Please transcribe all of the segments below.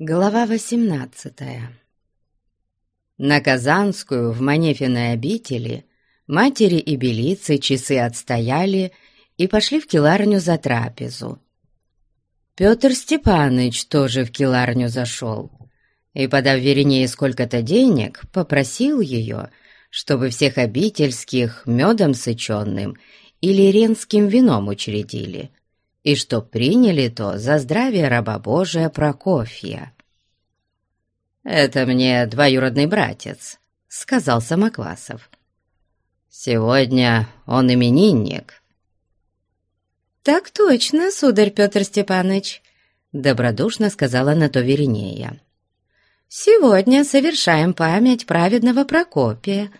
Глава восемнадцатая На Казанскую в Манефиной обители матери и белицы часы отстояли и пошли в келарню за трапезу. Петр Степаныч тоже в келарню зашел и, подав Веренее сколько-то денег, попросил ее, чтобы всех обительских медом сыченным или ренским вином учредили — и чтоб приняли то за здравие раба Божия Прокофья. «Это мне двоюродный братец», — сказал Самоквасов. «Сегодня он именинник». «Так точно, сударь Петр Степанович», — добродушно сказала на то Веринея. «Сегодня совершаем память праведного Прокопия,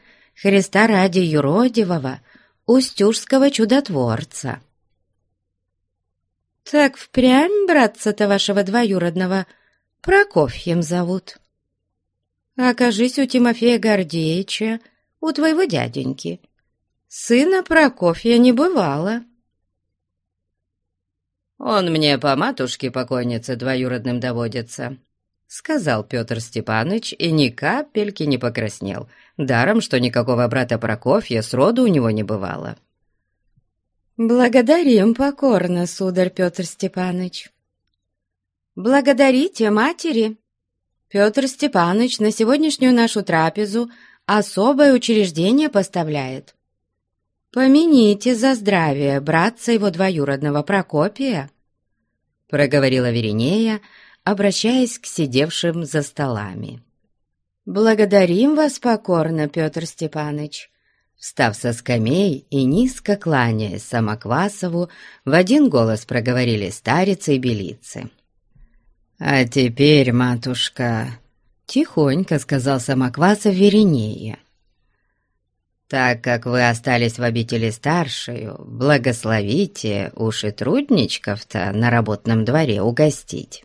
Христа ради юродивого, устюжского чудотворца». «Так впрямь братца-то вашего двоюродного Прокофьем зовут. Окажись у Тимофея Гордеевича, у твоего дяденьки. Сына Прокофья не бывало». «Он мне по матушке покойнице двоюродным доводится», — сказал Петр Степаныч и ни капельки не покраснел, даром, что никакого брата Прокофья сроду у него не бывало. «Благодарим покорно, сударь Петр Степаныч». «Благодарите матери». Петр Степаныч на сегодняшнюю нашу трапезу особое учреждение поставляет. Помяните за здравие братца его двоюродного Прокопия, проговорила Веринея, обращаясь к сидевшим за столами. «Благодарим вас покорно, Петр Степаныч. Встав со скамей и низко кланяясь Самоквасову, в один голос проговорили старицы и белицы. «А теперь, матушка...» — тихонько сказал Самоквасов Веринее. «Так как вы остались в обители старшую, благословите уж и трудничков-то на работном дворе угостить».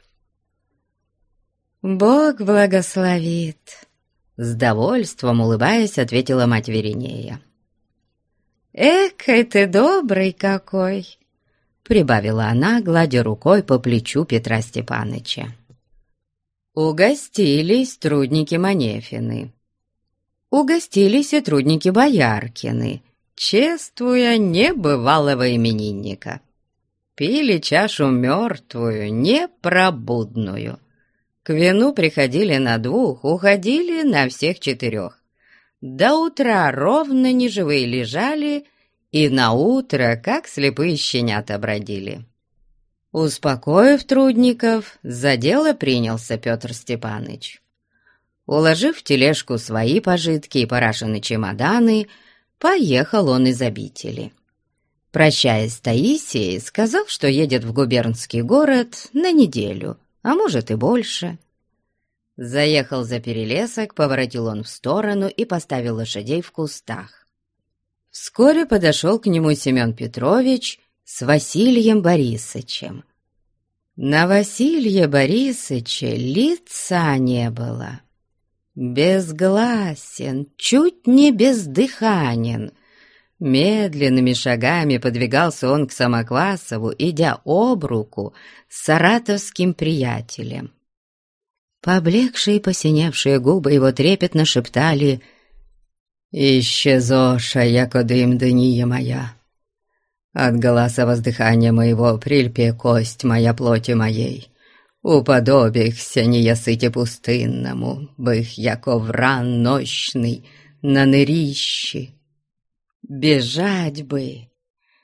«Бог благословит», — с довольством улыбаясь, ответила мать Веринея. «Экой ты добрый какой!» — прибавила она, гладя рукой по плечу Петра Степаныча. Угостились трудники Манефины. Угостились и трудники Бояркины, чествуя небывалого именинника. Пили чашу мертвую, непробудную. К вину приходили на двух, уходили на всех четырех. До утра ровно неживые лежали, и на утро, как слепые щенята, бродили. Успокоив трудников, за дело принялся Петр Степаныч. Уложив в тележку свои пожитки и парашины чемоданы, поехал он из обители. Прощаясь с Таисией, сказал, что едет в губернский город на неделю, а может и больше. Заехал за перелесок, поворотил он в сторону и поставил лошадей в кустах. Вскоре подошел к нему Семен Петрович с Василием Борисовичем. На Василия Борисовича лица не было. Безгласен, чуть не бездыханен. Медленными шагами подвигался он к Самоквасову, идя об руку с саратовским приятелем. Поблекшие и посиневшие губы его трепетно шептали «Исчезоша, яко дым дыния моя! От голоса воздыхания моего прильпе кость моя плоти моей, уподобихся неясыте пустынному, бых яко вран нощный на нырищи. Бежать бы,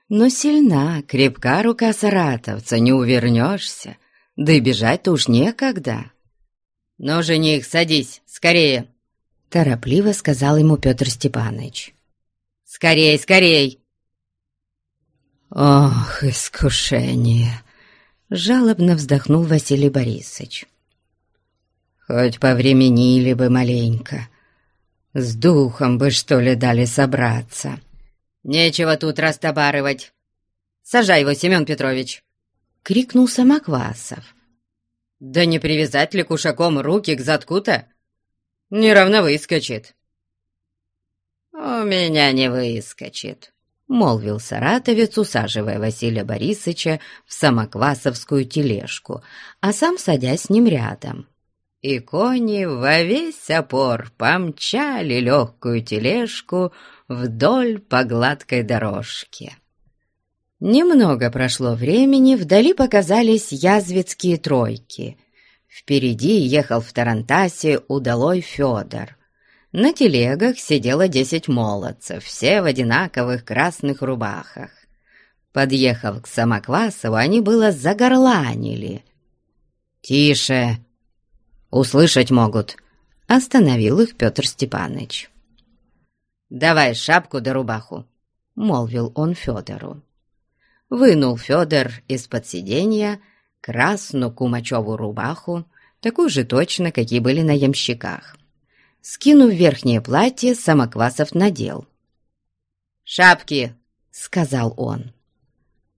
но сильна, крепка рука саратовца, не увернешься, да и бежать-то уж некогда». «Ну, жених, садись, скорее!» Торопливо сказал ему Петр Степанович. «Скорей, скорей!» «Ох, искушение!» Жалобно вздохнул Василий Борисович. «Хоть повременили бы маленько. С духом бы, что ли, дали собраться». «Нечего тут растобарывать. Сажай его, Семен Петрович!» — крикнул Самоквасов. Да не привязать ли кушаком руки к задку-то? Неравно выскочит. «У меня не выскочит», — молвил саратовец, усаживая Василия Борисовича в самоквасовскую тележку, а сам садясь с ним рядом. и кони во весь опор помчали легкую тележку вдоль по гладкой дорожке. Немного прошло времени, вдали показались язвицкие тройки. Впереди ехал в Тарантасе удалой Федор. На телегах сидело десять молодцев, все в одинаковых красных рубахах. Подъехав к Самоквасову, они было загорланили. «Тише! Услышать могут!» — остановил их Петр Степаныч. «Давай шапку да рубаху!» — молвил он Федору. Вынул Федор из-под сиденья красную кумачевую рубаху, такую же точно, какие были на ямщиках. Скинув верхнее платье, Самоквасов надел. «Шапки!» — сказал он.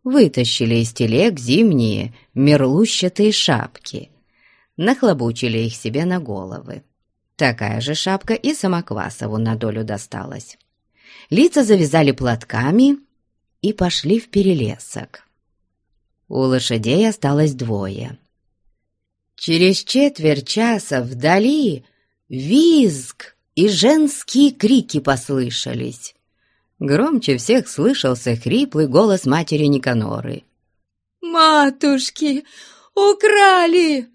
Вытащили из телег зимние мерлущатые шапки, нахлобучили их себе на головы. Такая же шапка и Самоквасову на долю досталась. Лица завязали платками и пошли в перелесок. У лошадей осталось двое. Через четверть часа вдали визг и женские крики послышались. Громче всех слышался хриплый голос матери Никаноры. «Матушки, украли!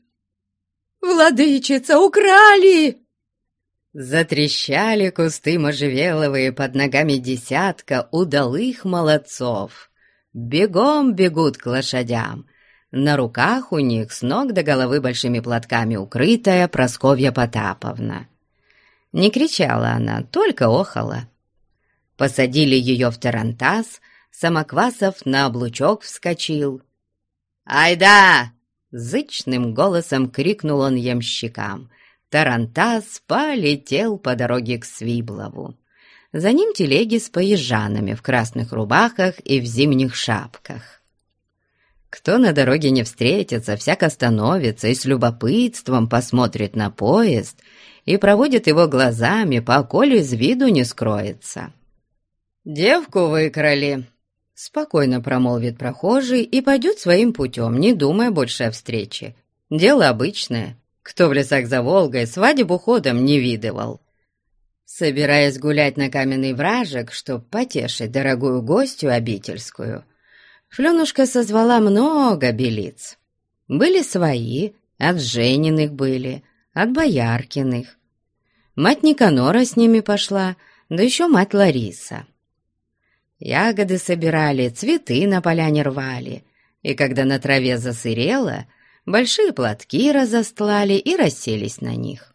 Владычица, украли!» Затрещали кусты можжевеловые под ногами десятка удалых молодцов. Бегом бегут к лошадям. На руках у них с ног до головы большими платками укрытая Просковья Потаповна. Не кричала она, только охала. Посадили ее в тарантас, Самоквасов на облучок вскочил. «Айда!» — зычным голосом крикнул он ямщикам — Тарантас полетел по дороге к Свиблову. За ним телеги с поезжанами в красных рубахах и в зимних шапках. Кто на дороге не встретится, всяк остановится и с любопытством посмотрит на поезд и проводит его глазами, поколь из виду не скроется. «Девку выкрали», — спокойно промолвит прохожий и пойдет своим путем, не думая больше о встрече. Дело обычное, кто в лесах за Волгой свадебу ходом не видывал. Собираясь гулять на каменный вражек, чтоб потешить дорогую гостью обительскую, Фленушка созвала много белиц. Были свои, от Жениных были, от Бояркиных. Мать Никанора с ними пошла, да еще мать Лариса. Ягоды собирали, цветы на поляне рвали, и когда на траве засырело — большие платки разостлали и расселись на них.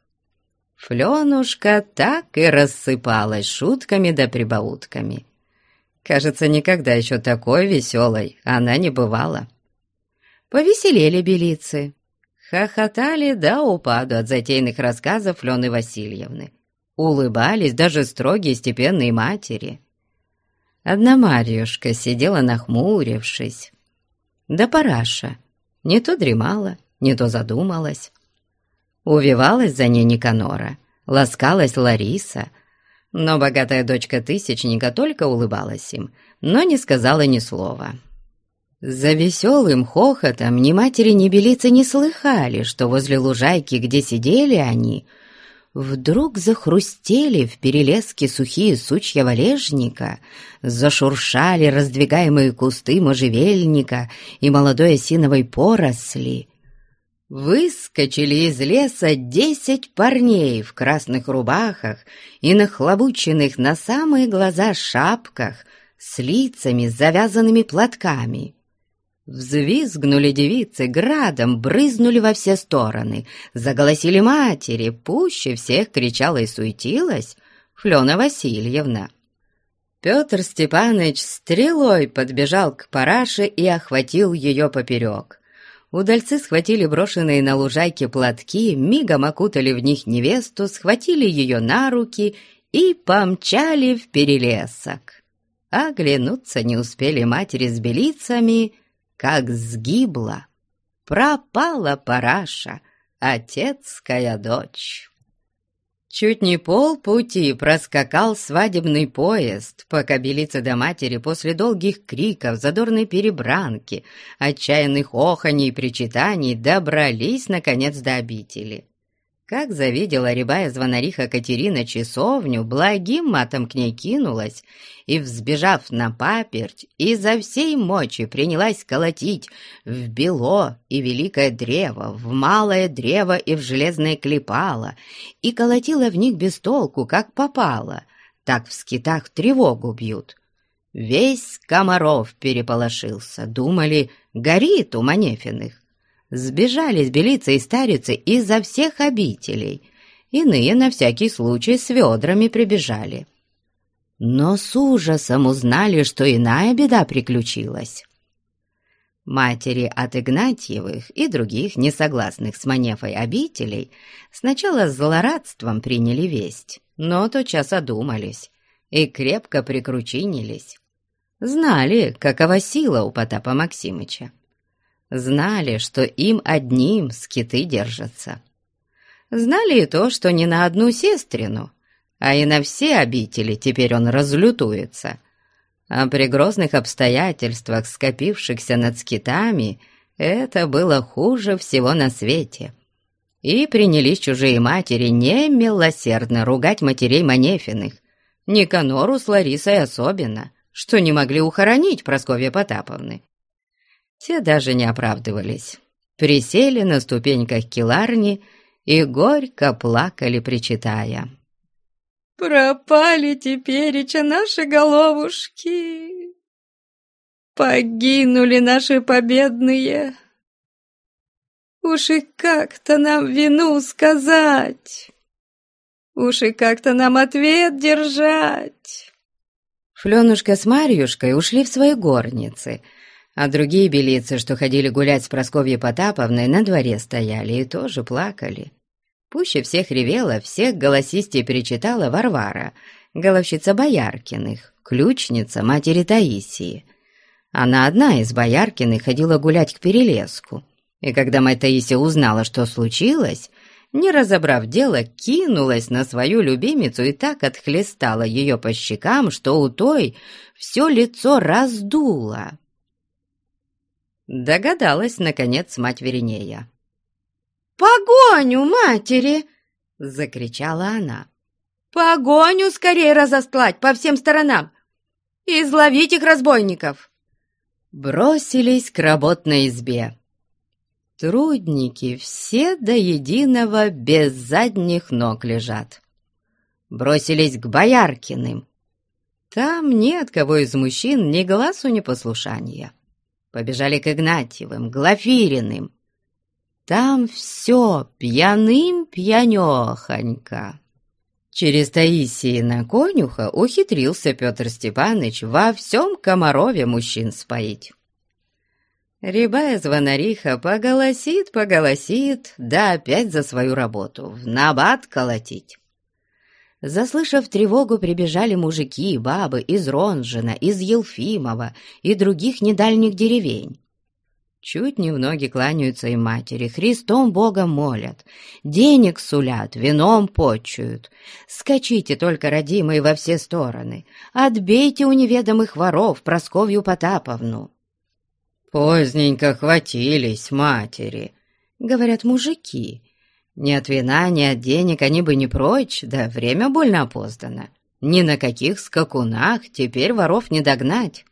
Фленушка так и рассыпалась шутками да прибаутками. Кажется, никогда еще такой веселой она не бывала. Повеселели белицы, хохотали до упаду от затейных рассказов Лены Васильевны. Улыбались даже строгие степенные матери. Одна Марьюшка сидела нахмурившись. Да параша — не то дремала, не то задумалась. Увивалась за ней Никанора, ласкалась Лариса, но богатая дочка Тысячника только улыбалась им, но не сказала ни слова. За веселым хохотом ни матери, ни белицы не слыхали, что возле лужайки, где сидели они, Вдруг захрустели в перелеске сухие сучья валежника, зашуршали раздвигаемые кусты можжевельника и молодой осиновой поросли. Выскочили из леса десять парней в красных рубахах и нахлобученных на самые глаза шапках с лицами, завязанными платками. Взвизгнули девицы, градом брызнули во все стороны, заголосили матери, пуще всех кричала и суетилась Флена Васильевна. Петр Степанович стрелой подбежал к параше и охватил ее поперек. Удальцы схватили брошенные на лужайке платки, мигом окутали в них невесту, схватили ее на руки и помчали в перелесок. Оглянуться не успели матери с белицами — как сгибла, пропала параша, отецкая дочь. Чуть не полпути проскакал свадебный поезд, пока белицы до матери после долгих криков, задорной перебранки, отчаянных оханий и причитаний добрались, наконец, до обители. Как завидела рябая звонариха Катерина часовню, благим матом к ней кинулась и, взбежав на паперть, изо всей мочи принялась колотить в бело и великое древо, в малое древо и в железное клепало, и колотила в них без толку, как попало. Так в скитах тревогу бьют. Весь Комаров переполошился, думали, горит у Манефиных. Сбежались белицы и старицы изо всех обителей, иные на всякий случай с ведрами прибежали. Но с ужасом узнали, что иная беда приключилась. Матери от Игнатьевых и других несогласных с Манефой обителей сначала с злорадством приняли весть, но тотчас одумались и крепко прикручинились. Знали, какова сила у Потапа Максимыча. Знали, что им одним скиты держатся. Знали и то, что не на одну сестрину, а и на все обители теперь он разлютуется. А при грозных обстоятельствах, скопившихся над скитами, это было хуже всего на свете. И принялись чужие матери немилосердно ругать матерей Манефиных, Никанору с Ларисой особенно, что не могли ухоронить Прасковья Потаповны. Те даже не оправдывались. Присели на ступеньках киларни и горько плакали, причитая. «Пропали тепереча наши головушки! Погинули наши победные! Уж и как-то нам вину сказать! Уж и как-то нам ответ держать!» Фленушка с Марьюшкой ушли в свои горницы — а другие белицы, что ходили гулять с Просковьей Потаповной, на дворе стояли и тоже плакали. Пуще всех ревела, всех голосистей перечитала Варвара, головщица Бояркиных, ключница матери Таисии. Она одна из Бояркиных ходила гулять к Перелеску, и когда мать Таисия узнала, что случилось, не разобрав дело, кинулась на свою любимицу и так отхлестала ее по щекам, что у той все лицо раздуло. Догадалась, наконец, мать Веринея. «Погоню матери!» — закричала она. «Погоню скорее разостлать по всем сторонам! Изловить их разбойников!» Бросились к работной избе. Трудники все до единого без задних ног лежат. Бросились к Бояркиным. Там ни от кого из мужчин ни глазу ни послушания побежали к Игнатьевым, Глафириным. Там все пьяным-пьянехонько. Через Таисии на конюха ухитрился Петр Степаныч во всем Комарове мужчин споить. Рябая звонариха поголосит, поголосит, да опять за свою работу, в набат колотить. Заслышав тревогу, прибежали мужики и бабы из Ронжина, из Елфимова и других недальних деревень. Чуть не в ноги кланяются и матери, Христом Бога молят, денег сулят, вином почуют. Скачите только, родимые, во все стороны, отбейте у неведомых воров Просковью Потаповну. «Поздненько хватились матери», — говорят мужики, ни от вина, ни от денег они бы не прочь, да время больно опоздано. Ни на каких скакунах теперь воров не догнать.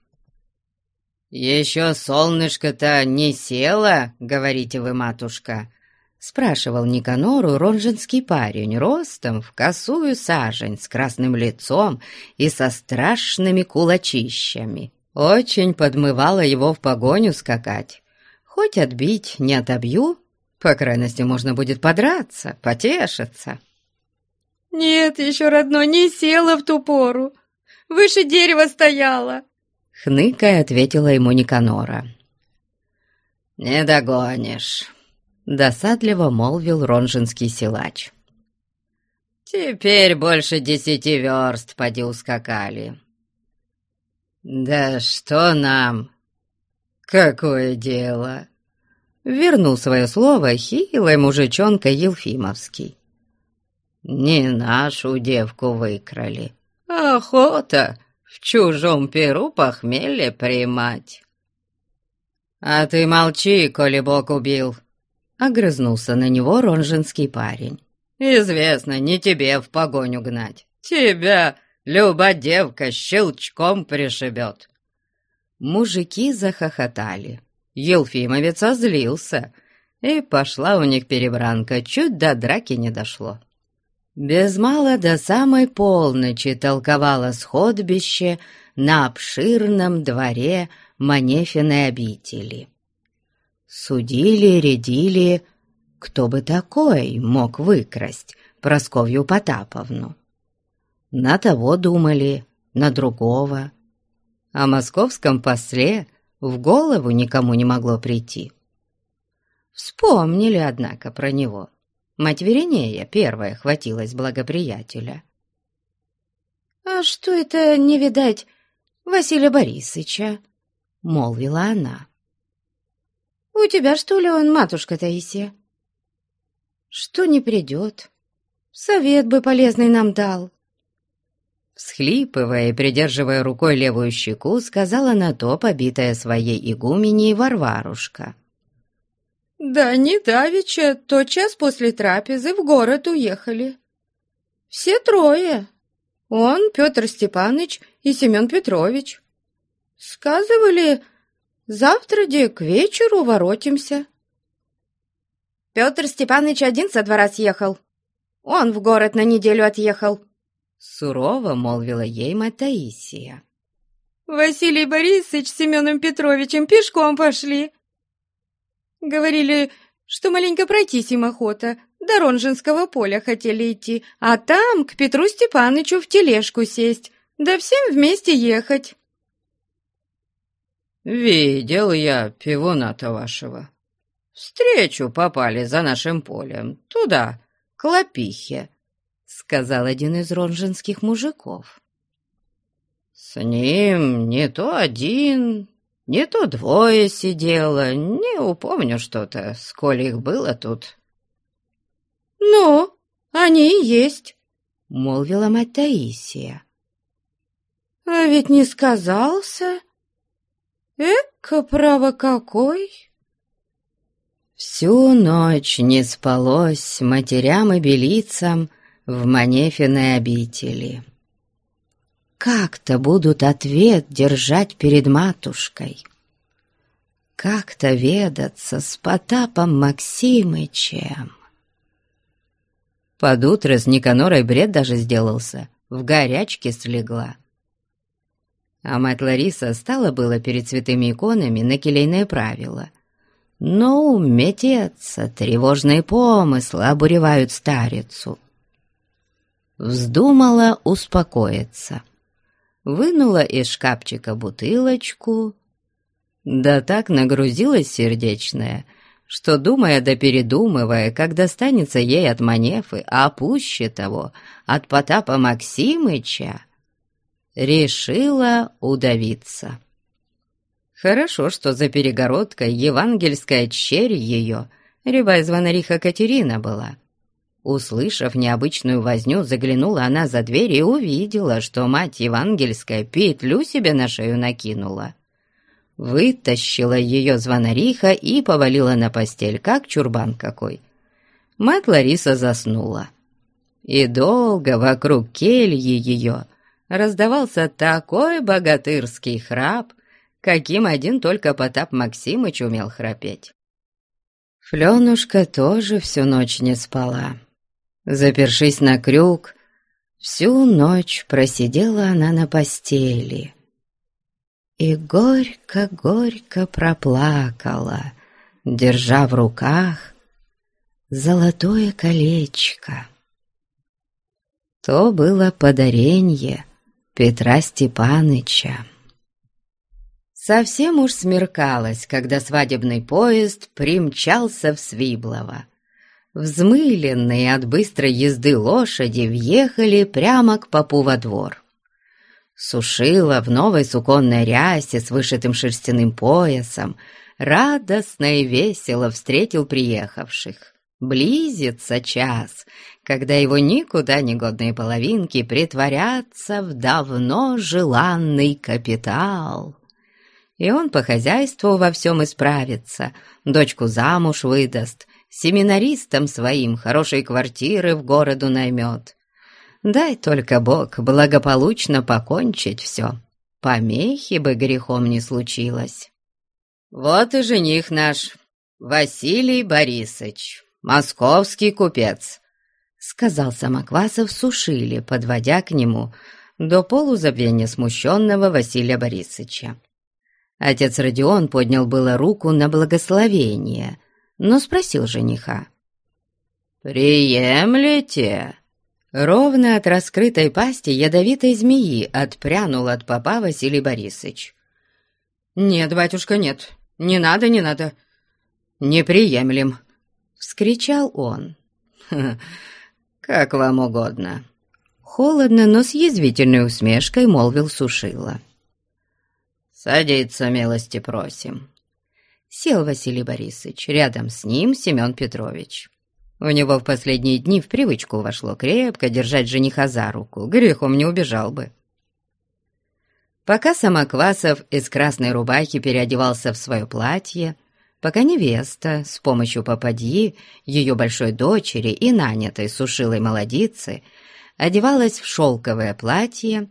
«Еще солнышко-то не село, — говорите вы, матушка?» — спрашивал Никанору ронжинский парень, ростом в косую сажень, с красным лицом и со страшными кулачищами. Очень подмывало его в погоню скакать. Хоть отбить не отобью, по крайности, можно будет подраться, потешиться. «Нет еще, родной, не села в ту пору. Выше дерева стояла!» Хныкая ответила ему Никанора. «Не догонишь», — досадливо молвил ронжинский силач. «Теперь больше десяти верст поди ускакали». «Да что нам? Какое дело?» Вернул свое слово хилой мужичонка Елфимовский. «Не нашу девку выкрали. Охота в чужом перу похмелье примать». «А ты молчи, коли Бог убил!» — огрызнулся на него ронжинский парень. Известно, не тебе в погоню гнать. Тебя люба девка щелчком пришибет. Мужики захохотали. Елфимовец озлился, и пошла у них перебранка, чуть до драки не дошло. Без мала до самой полночи толковало сходбище на обширном дворе Манефиной обители. Судили, рядили, кто бы такой мог выкрасть Просковью Потаповну. На того думали, на другого. О московском после в голову никому не могло прийти. Вспомнили, однако, про него. Мать Веринея первая хватилась благоприятеля. «А что это не видать Василия Борисыча?» — молвила она. «У тебя, что ли, он, матушка Таисия?» «Что не придет? Совет бы полезный нам дал». Всхлипывая и придерживая рукой левую щеку, сказала на то побитая своей игуменей Варварушка. «Да не давеча, тот час после трапезы в город уехали. Все трое. Он, Петр Степанович и Семен Петрович. Сказывали, завтра де к вечеру воротимся». Петр Степанович один со двора съехал. Он в город на неделю отъехал. Сурово молвила ей мать Таисия. Василий Борисович с Семеном Петровичем пешком пошли. Говорили, что маленько пройтись им охота, до Ронжинского поля хотели идти, а там к Петру Степанычу в тележку сесть, да всем вместе ехать. «Видел я пивуна-то вашего. Встречу попали за нашим полем, туда, к Лопихе», — сказал один из ронжинских мужиков. «С ним не то один, не то двое сидело, не упомню что-то, сколь их было тут. «Ну, они и есть», — молвила мать Таисия. «А ведь не сказался. Эка, право какой!» Всю ночь не спалось матерям и белицам в Манефиной обители как-то будут ответ держать перед матушкой. Как-то ведаться с Потапом Максимычем. Под утро с Никанорой бред даже сделался, в горячке слегла. А мать Лариса стала было перед святыми иконами на келейное правило. Но умететься, тревожные помыслы обуревают старицу. Вздумала успокоиться — вынула из шкафчика бутылочку. Да так нагрузилась сердечная, что, думая да передумывая, как достанется ей от Манефы, а пуще того, от Потапа Максимыча, решила удавиться. Хорошо, что за перегородкой евангельская черь ее, рябая звонариха Катерина была — Услышав необычную возню, заглянула она за дверь и увидела, что мать евангельская петлю себе на шею накинула. Вытащила ее звонариха и повалила на постель, как чурбан какой. Мать Лариса заснула. И долго вокруг кельи ее раздавался такой богатырский храп, каким один только Потап Максимыч умел храпеть. Фленушка тоже всю ночь не спала. Запершись на крюк, всю ночь просидела она на постели. И горько-горько проплакала, держа в руках золотое колечко. То было подаренье Петра Степаныча. Совсем уж смеркалось, когда свадебный поезд примчался в Свиблово. Взмыленные от быстрой езды лошади въехали прямо к попу во двор. Сушила в новой суконной рясе с вышитым шерстяным поясом, радостно и весело встретил приехавших. Близится час, когда его никуда не годные половинки притворятся в давно желанный капитал. И он по хозяйству во всем исправится, дочку замуж выдаст, семинаристам своим хорошие квартиры в городу наймет. Дай только Бог благополучно покончить все, помехи бы грехом не случилось. Вот и жених наш, Василий Борисович, московский купец, сказал Самоквасов сушили, подводя к нему до полузабвения смущенного Василия Борисовича. Отец Родион поднял было руку на благословение, но спросил жениха. «Приемлете?» Ровно от раскрытой пасти ядовитой змеи отпрянул от папа Василий Борисович. «Нет, батюшка, нет, не надо, не надо, не приемлем!» — вскричал он. «Как вам угодно!» Холодно, но с язвительной усмешкой молвил Сушила. «Садиться, милости просим!» Сел Василий Борисович, рядом с ним Семен Петрович. У него в последние дни в привычку вошло крепко держать жениха за руку, грехом не убежал бы. Пока Самоквасов из красной рубахи переодевался в свое платье, пока невеста с помощью попадьи, ее большой дочери и нанятой сушилой молодицы одевалась в шелковое платье,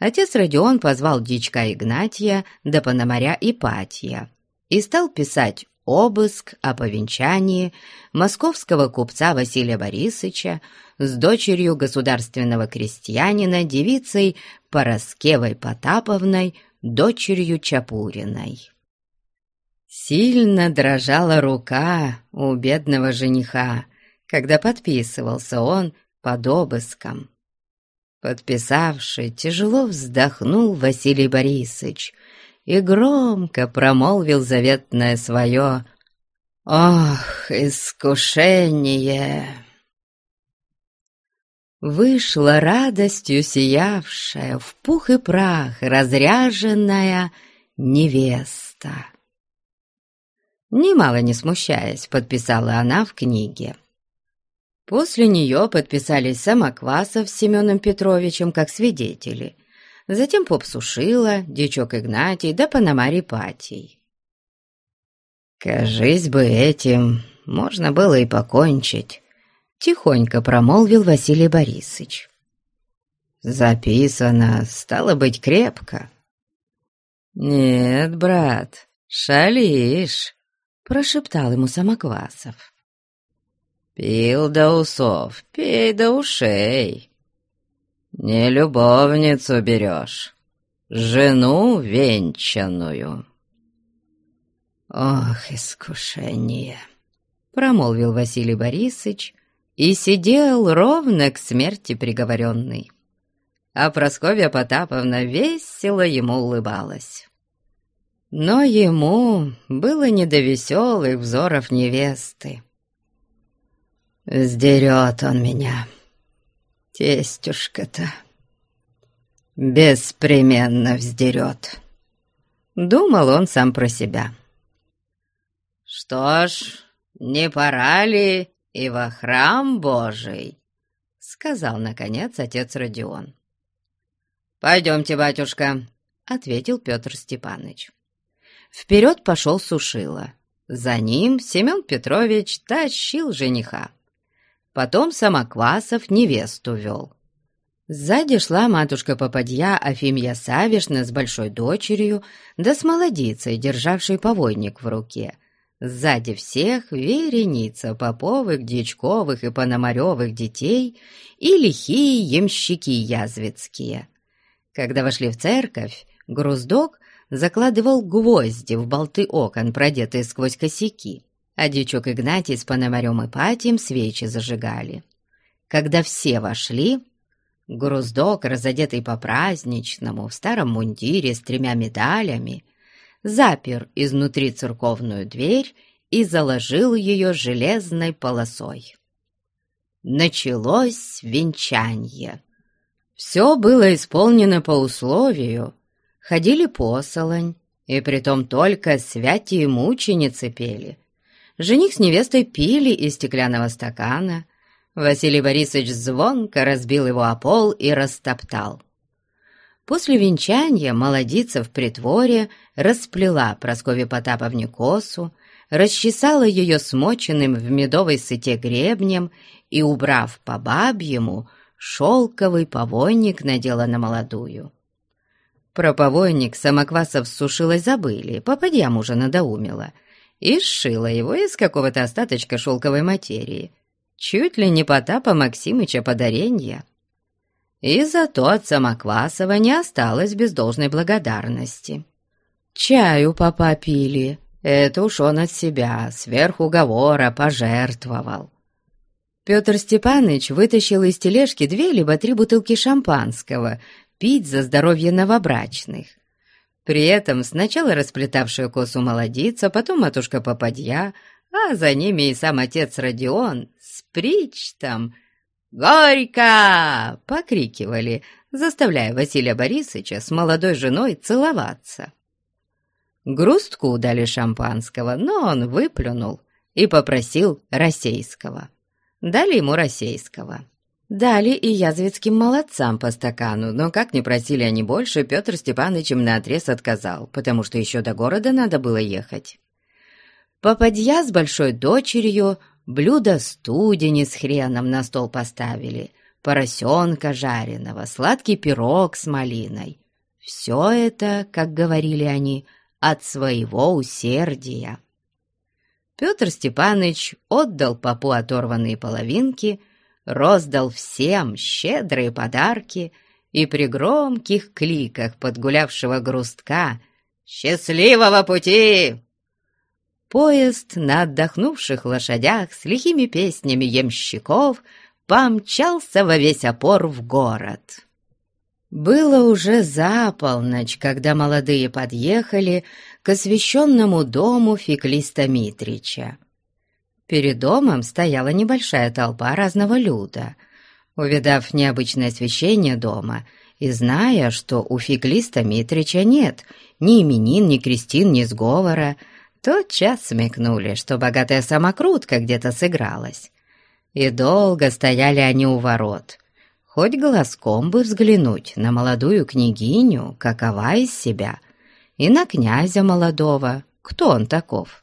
отец Родион позвал дичка Игнатия да пономаря Ипатия и стал писать обыск о повенчании московского купца Василия Борисовича с дочерью государственного крестьянина, девицей Пороскевой Потаповной, дочерью Чапуриной. Сильно дрожала рука у бедного жениха, когда подписывался он под обыском. Подписавший, тяжело вздохнул Василий Борисович и громко промолвил заветное свое «Ох, искушение!» Вышла радостью сиявшая, в пух и прах разряженная невеста. Немало не смущаясь, подписала она в книге. После нее подписались Самоквасов с Семеном Петровичем как свидетели, затем поп Сушила, дичок Игнатий да Пономарий Патий. «Кажись бы, этим можно было и покончить», — тихонько промолвил Василий Борисович. «Записано, стало быть, крепко». «Нет, брат, шалишь», — прошептал ему Самоквасов. «Пил до усов, пей до ушей. Не любовницу берешь, жену венчанную». «Ох, искушение!» — промолвил Василий Борисович и сидел ровно к смерти приговоренный. А Прасковья Потаповна весело ему улыбалась. Но ему было не до веселых взоров невесты. «Сдерет он меня, тестюшка-то, беспременно вздерет», — думал он сам про себя. «Что ж, не пора ли и во храм Божий?» — сказал, наконец, отец Родион. «Пойдемте, батюшка», — ответил Петр Степанович. Вперед пошел Сушила. За ним Семен Петрович тащил жениха. Потом Самоквасов невесту вел. Сзади шла матушка-попадья Афимья Савишна с большой дочерью, да с молодицей, державшей повойник в руке. Сзади всех вереница поповых, дьячковых и пономаревых детей и лихие ямщики язвецкие. Когда вошли в церковь, Груздок закладывал гвозди в болты окон, продетые сквозь косяки, а дичок Игнатий с Пономарем и Патием свечи зажигали. Когда все вошли, Груздок, разодетый по-праздничному, в старом мундире с тремя медалями, запер изнутри церковную дверь и заложил ее железной полосой. Началось венчанье. Все было исполнено по условию, ходили посолонь, и притом только святи и мученицы пели. Жених с невестой пили из стеклянного стакана. Василий Борисович звонко разбил его о пол и растоптал. После венчания молодица в притворе расплела Прасковье Потаповне косу, расчесала ее смоченным в медовой сыте гребнем и, убрав по бабьему, шелковый повойник надела на молодую. Про повойник Самоквасов с сушилой забыли, попадья мужа надоумила, и сшила его из какого-то остаточка шелковой материи, чуть ли не Потапа Максимыча подаренья. И зато от Самоквасова не осталось без должной благодарности. Чаю папа пили, это уж он от себя, сверх уговора, пожертвовал. Петр Степаныч вытащил из тележки две либо три бутылки шампанского, пить за здоровье новобрачных. При этом сначала расплетавшая косу молодица, потом матушка Попадья, а за ними и сам отец Родион с причтом «Горько!» — покрикивали, заставляя Василия Борисовича с молодой женой целоваться. Грустку дали шампанского, но он выплюнул и попросил российского. Дали ему российского. Дали и язвецким молодцам по стакану, но как не просили они больше, Петр Степанович им наотрез отказал, потому что еще до города надо было ехать. Попадья с большой дочерью блюдо студени с хреном на стол поставили, поросенка жареного, сладкий пирог с малиной. Все это, как говорили они, от своего усердия. Петр Степанович отдал попу оторванные половинки — роздал всем щедрые подарки и при громких кликах подгулявшего грустка «Счастливого пути!» Поезд на отдохнувших лошадях с лихими песнями ямщиков помчался во весь опор в город. Было уже за полночь, когда молодые подъехали к освященному дому Феклиста Митрича. Перед домом стояла небольшая толпа разного люда. Увидав необычное освещение дома и зная, что у фиглиста Митрича нет ни именин, ни крестин, ни сговора, тотчас смекнули, что богатая самокрутка где-то сыгралась. И долго стояли они у ворот, хоть глазком бы взглянуть на молодую княгиню, какова из себя, и на князя молодого, кто он таков.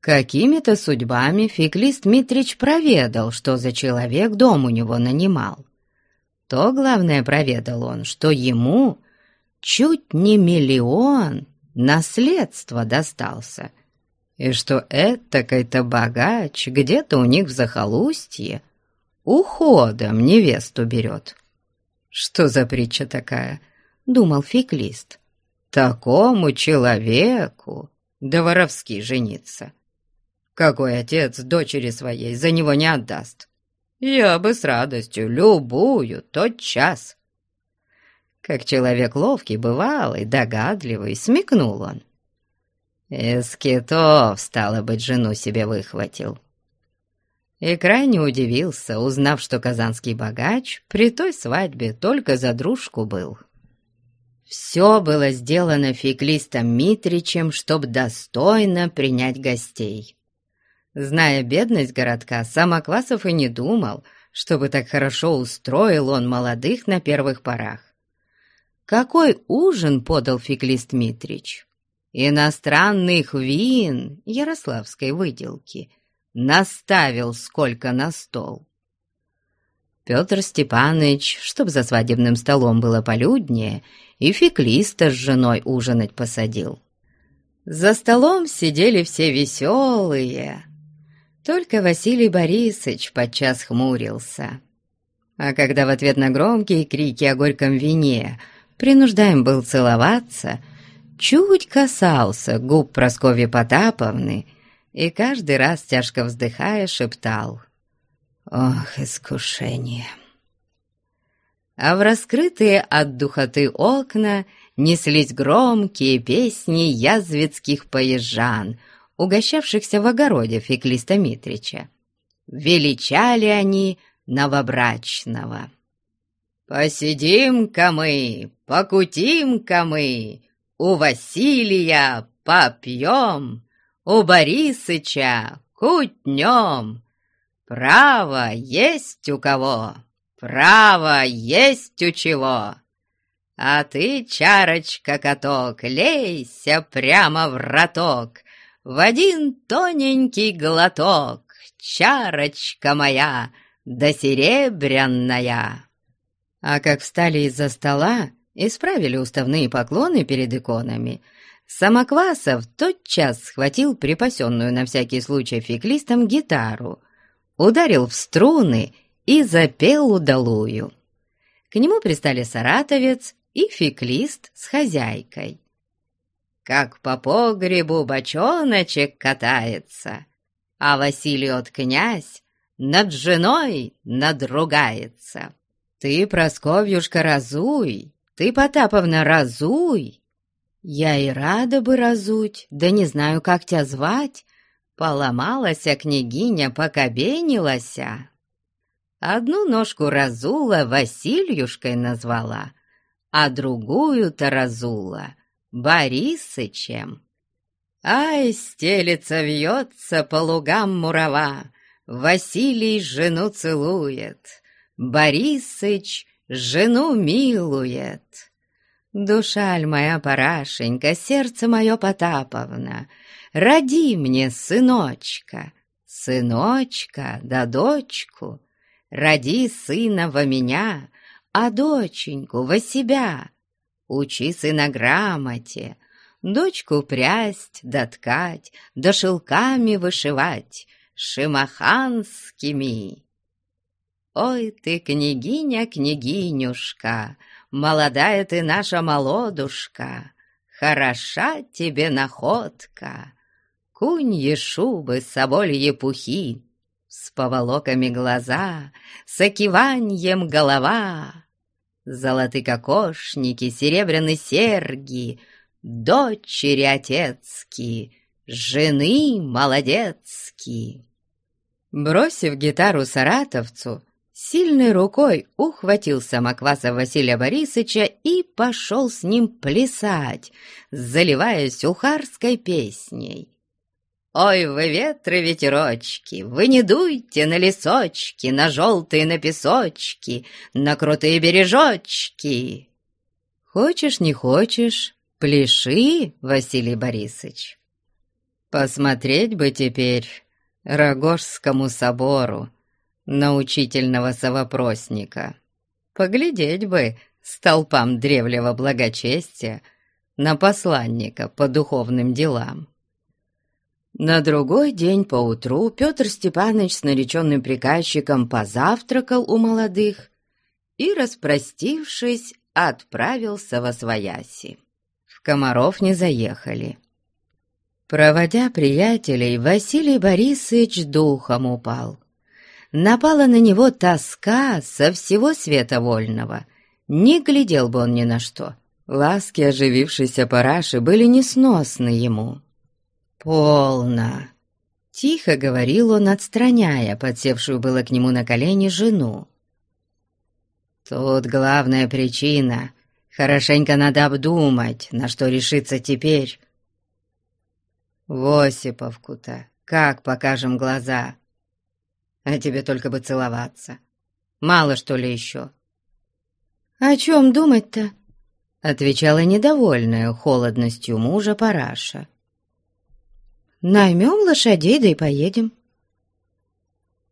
Какими-то судьбами Феклист Митрич проведал, что за человек дом у него нанимал. То, главное, проведал он, что ему чуть не миллион наследства достался, и что этакой-то богач где-то у них в захолустье уходом невесту берет. «Что за притча такая?» — думал Феклист. «Такому человеку да воровски жениться». Какой отец дочери своей за него не отдаст? Я бы с радостью любую, тот час. Как человек ловкий, бывалый, догадливый, смекнул он. Из китов, стало быть, жену себе выхватил. И крайне удивился, узнав, что казанский богач при той свадьбе только за дружку был. Все было сделано феклистом Митричем, чтоб достойно принять гостей. Зная бедность городка, Самоквасов и не думал, чтобы так хорошо устроил он молодых на первых порах. Какой ужин подал феклист Митрич? Иностранных вин ярославской выделки наставил сколько на стол. Петр Степанович, чтоб за свадебным столом было полюднее, и феклиста с женой ужинать посадил. За столом сидели все веселые, только Василий Борисович подчас хмурился. А когда в ответ на громкие крики о горьком вине принуждаем был целоваться, чуть касался губ Прасковьи Потаповны и каждый раз, тяжко вздыхая, шептал «Ох, искушение!» А в раскрытые от духоты окна неслись громкие песни язвецких поезжан — угощавшихся в огороде Феклиста Митрича. Величали они новобрачного. «Посидим-ка мы, покутим-ка мы, у Василия попьем, у Борисыча кутнем. Право есть у кого, право есть у чего. А ты, чарочка-каток, лейся прямо в роток, в один тоненький глоток, чарочка моя, да серебряная. А как встали из-за стола и справили уставные поклоны перед иконами, Самоквасов тотчас схватил припасенную на всякий случай феклистом гитару, ударил в струны и запел удалую. К нему пристали саратовец и феклист с хозяйкой. Как по погребу бочоночек катается, а Василий от князь над женой надругается. Ты, Просковьюшка, разуй, ты, Потаповна, разуй. Я и рада бы разуть, да не знаю, как тебя звать. Поломалася княгиня, покобенилася. Одну ножку разула Васильюшкой назвала, а другую-то разула Борисычем. Ай, стелится, вьется по лугам мурава, Василий жену целует, Борисыч жену милует. Душаль моя парашенька, сердце мое Потаповна, Роди мне сыночка, сыночка да дочку, Роди сына во меня, а доченьку во себя. Учи сына грамоте, дочку прясть да ткать, да шелками вышивать, шимаханскими. Ой ты, княгиня, княгинюшка, молодая ты наша молодушка, хороша тебе находка, куньи шубы, собольи пухи, с поволоками глаза, с окиваньем голова, золоты кокошники, серебряные серьги, дочери отецкие, жены молодецкие. Бросив гитару саратовцу, сильной рукой ухватил самокваса Василия Борисовича и пошел с ним плясать, заливаясь ухарской песней. «Ой, вы ветры ветерочки, вы не дуйте на лесочки, на желтые на песочки, на крутые бережочки!» «Хочешь, не хочешь, пляши, Василий Борисович!» «Посмотреть бы теперь Рогожскому собору на учительного совопросника. Поглядеть бы столпам древнего благочестия на посланника по духовным делам. На другой день поутру Петр Степанович с нареченным приказчиком позавтракал у молодых и, распростившись, отправился во свояси. В Комаров не заехали. Проводя приятелей, Василий Борисович духом упал. Напала на него тоска со всего света вольного. Не глядел бы он ни на что. Ласки оживившейся параши были несносны ему. «Полно!» — тихо говорил он, отстраняя подсевшую было к нему на колени жену. «Тут главная причина. Хорошенько надо обдумать, на что решиться теперь». В Осиповку-то как покажем глаза? А тебе только бы целоваться. Мало, что ли, еще?» «О чем думать-то?» — отвечала недовольная холодностью мужа Параша. «Наймем лошадей, да и поедем.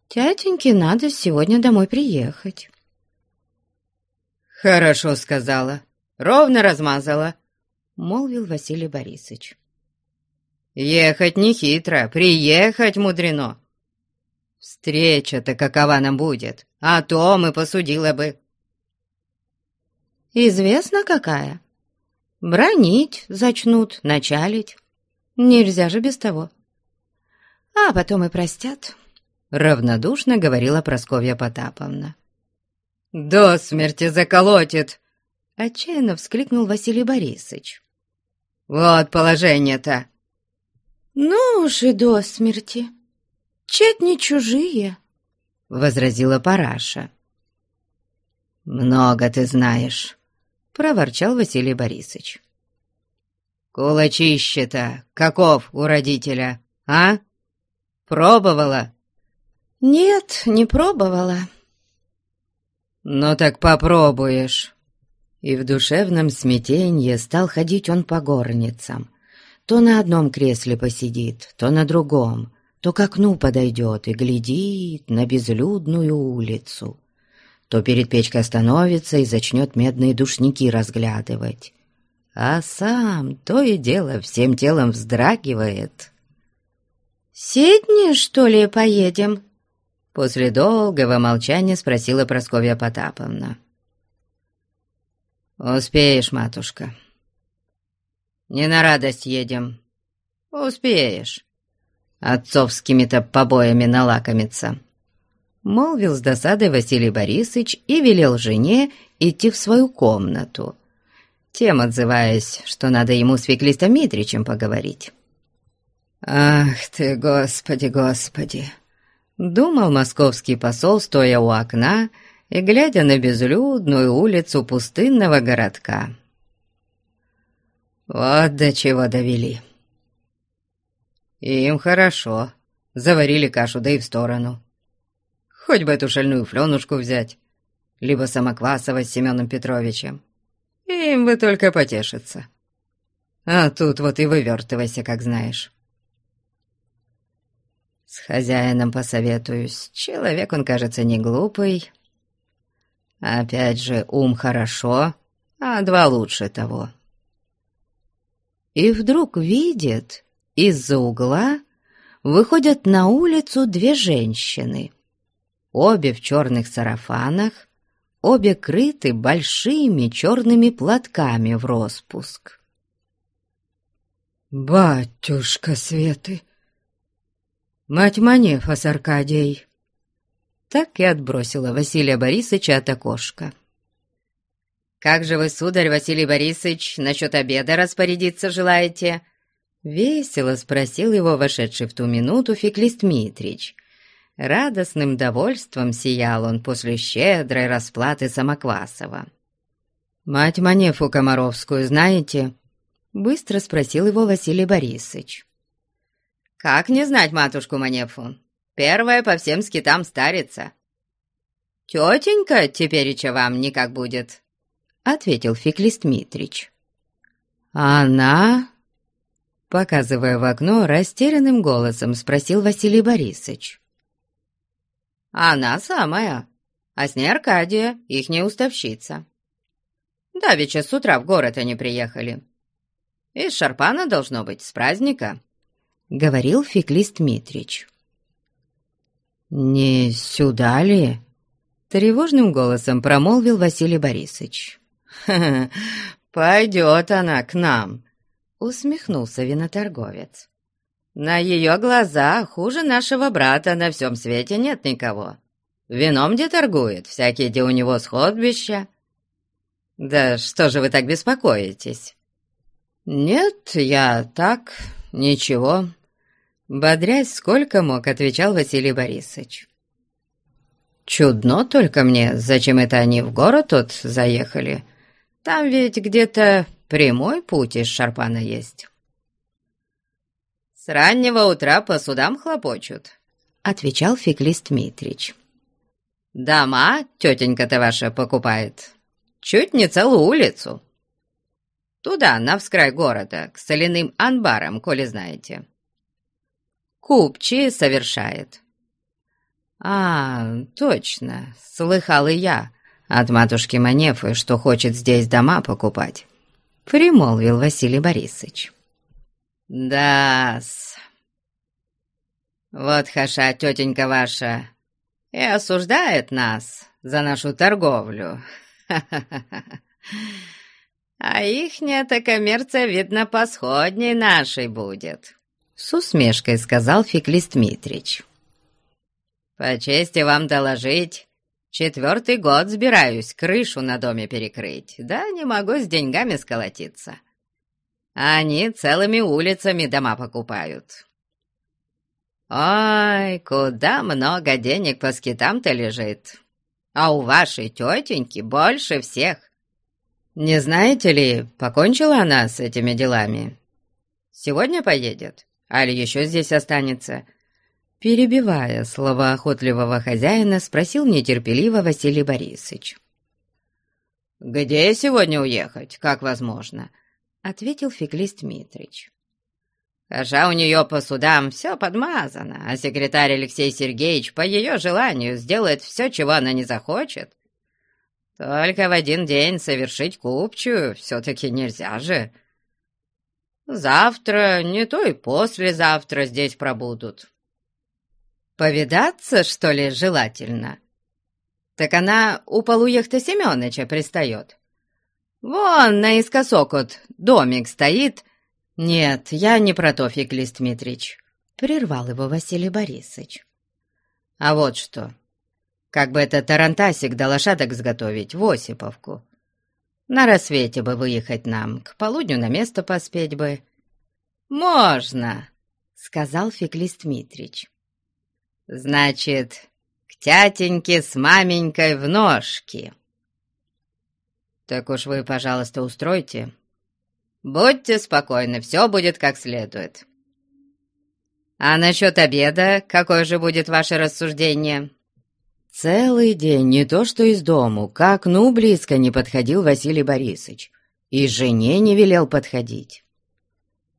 Тятеньке надо сегодня домой приехать». «Хорошо сказала, ровно размазала», — молвил Василий Борисович. Ехать не хитро, приехать мудрено. Встреча-то какова нам будет, а то мы посудила бы. Известно какая. Бронить зачнут, началить. Нельзя же без того. А потом и простят. Равнодушно говорила Просковья Потаповна. «До смерти заколотит!» Отчаянно вскликнул Василий Борисович. «Вот положение-то!» «Ну уж и до смерти. Чет не чужие», — возразила Параша. «Много ты знаешь», — проворчал Василий Борисович. «Кулачище-то каков у родителя, а? Пробовала?» «Нет, не пробовала». «Ну так попробуешь». И в душевном смятенье стал ходить он по горницам, То на одном кресле посидит, то на другом, то к окну подойдет и глядит на безлюдную улицу, то перед печкой остановится и зачнет медные душники разглядывать, а сам то и дело всем телом вздрагивает. «Сидни, что ли, поедем?» После долгого молчания спросила Прасковья Потаповна. «Успеешь, матушка. Не на радость едем. Успеешь. Отцовскими-то побоями налакомиться». Молвил с досадой Василий Борисович и велел жене идти в свою комнату, тем отзываясь, что надо ему с Феклистом Митричем поговорить. «Ах ты, Господи, Господи!» Думал московский посол, стоя у окна и глядя на безлюдную улицу пустынного городка. Вот до чего довели. Им хорошо. Заварили кашу, да и в сторону. Хоть бы эту шальную фленушку взять, либо Самоквасова с Семеном Петровичем. Им бы только потешиться. А тут вот и вывертывайся, как знаешь. С хозяином посоветуюсь. Человек он, кажется, не глупый. Опять же, ум хорошо, а два лучше того. И вдруг видит, из-за угла выходят на улицу две женщины. Обе в черных сарафанах, обе крыты большими черными платками в распуск. «Батюшка Светы!» «Мать Манефа с Аркадией!» Так и отбросила Василия Борисовича от окошка. «Как же вы, сударь Василий Борисович, насчет обеда распорядиться желаете?» Весело спросил его вошедший в ту минуту Феклист Митрич. Радостным довольством сиял он после щедрой расплаты Самоквасова. «Мать Манефу Комаровскую знаете?» Быстро спросил его Василий Борисович. «Как не знать матушку Манефу? Первая по всем скитам старица». «Тетенька тепереча вам никак будет», — ответил Феклист Митрич. «Она?» Показывая в окно, растерянным голосом спросил Василий Борисович. «Она самая, а с ней Аркадия, ихняя уставщица. Давеча с утра в город они приехали. Из Шарпана должно быть, с праздника». — говорил Феклист Митрич. «Не сюда ли?» — тревожным голосом промолвил Василий Борисович. «Ха -ха, «Пойдет она к нам», — усмехнулся виноторговец. «На ее глаза хуже нашего брата на всем свете нет никого. Вином где торгует, всякие где у него сходбища. Да что же вы так беспокоитесь?» «Нет, я так, ничего», Бодрясь сколько мог, отвечал Василий Борисович. «Чудно только мне, зачем это они в город тут заехали? Там ведь где-то прямой путь из Шарпана есть». «С раннего утра по судам хлопочут», — отвечал Феклист Митрич. «Дома тетенька-то ваша покупает. Чуть не целую улицу. Туда, на вскрай города, к соляным анбарам, коли знаете» купчие совершает». «А, точно, слыхал и я от матушки Манефы, что хочет здесь дома покупать», — примолвил Василий Борисович. «Да-с, вот хаша тетенька ваша и осуждает нас за нашу торговлю. А ихняя-то коммерция, видно, посходней нашей будет». С усмешкой сказал Феклист Митрич. «По чести вам доложить, четвертый год сбираюсь крышу на доме перекрыть, да не могу с деньгами сколотиться. Они целыми улицами дома покупают». «Ой, куда много денег по скитам-то лежит, а у вашей тетеньки больше всех. Не знаете ли, покончила она с этими делами? Сегодня поедет?» Али еще здесь останется?» Перебивая слова охотливого хозяина, спросил нетерпеливо Василий Борисович. «Где сегодня уехать, как возможно?» — ответил Феклист Митрич. Хотя у нее по судам все подмазано, а секретарь Алексей Сергеевич по ее желанию сделает все, чего она не захочет. Только в один день совершить купчую все-таки нельзя же. Завтра, не то и послезавтра здесь пробудут. Повидаться, что ли, желательно? Так она у Полуехта Семеновича пристает. Вон наискосок вот домик стоит, «Нет, я не про то, Феклист Дмитрич», — прервал его Василий Борисович. «А вот что. Как бы это тарантасик да лошадок сготовить в Осиповку. На рассвете бы выехать нам, к полудню на место поспеть бы». «Можно», — сказал Феклист Дмитрич. «Значит, к тятеньке с маменькой в ножки». «Так уж вы, пожалуйста, устройте, Будьте спокойны, все будет как следует. А насчет обеда, какое же будет ваше рассуждение?» Целый день не то что из дому, как ну близко не подходил Василий Борисович, и жене не велел подходить.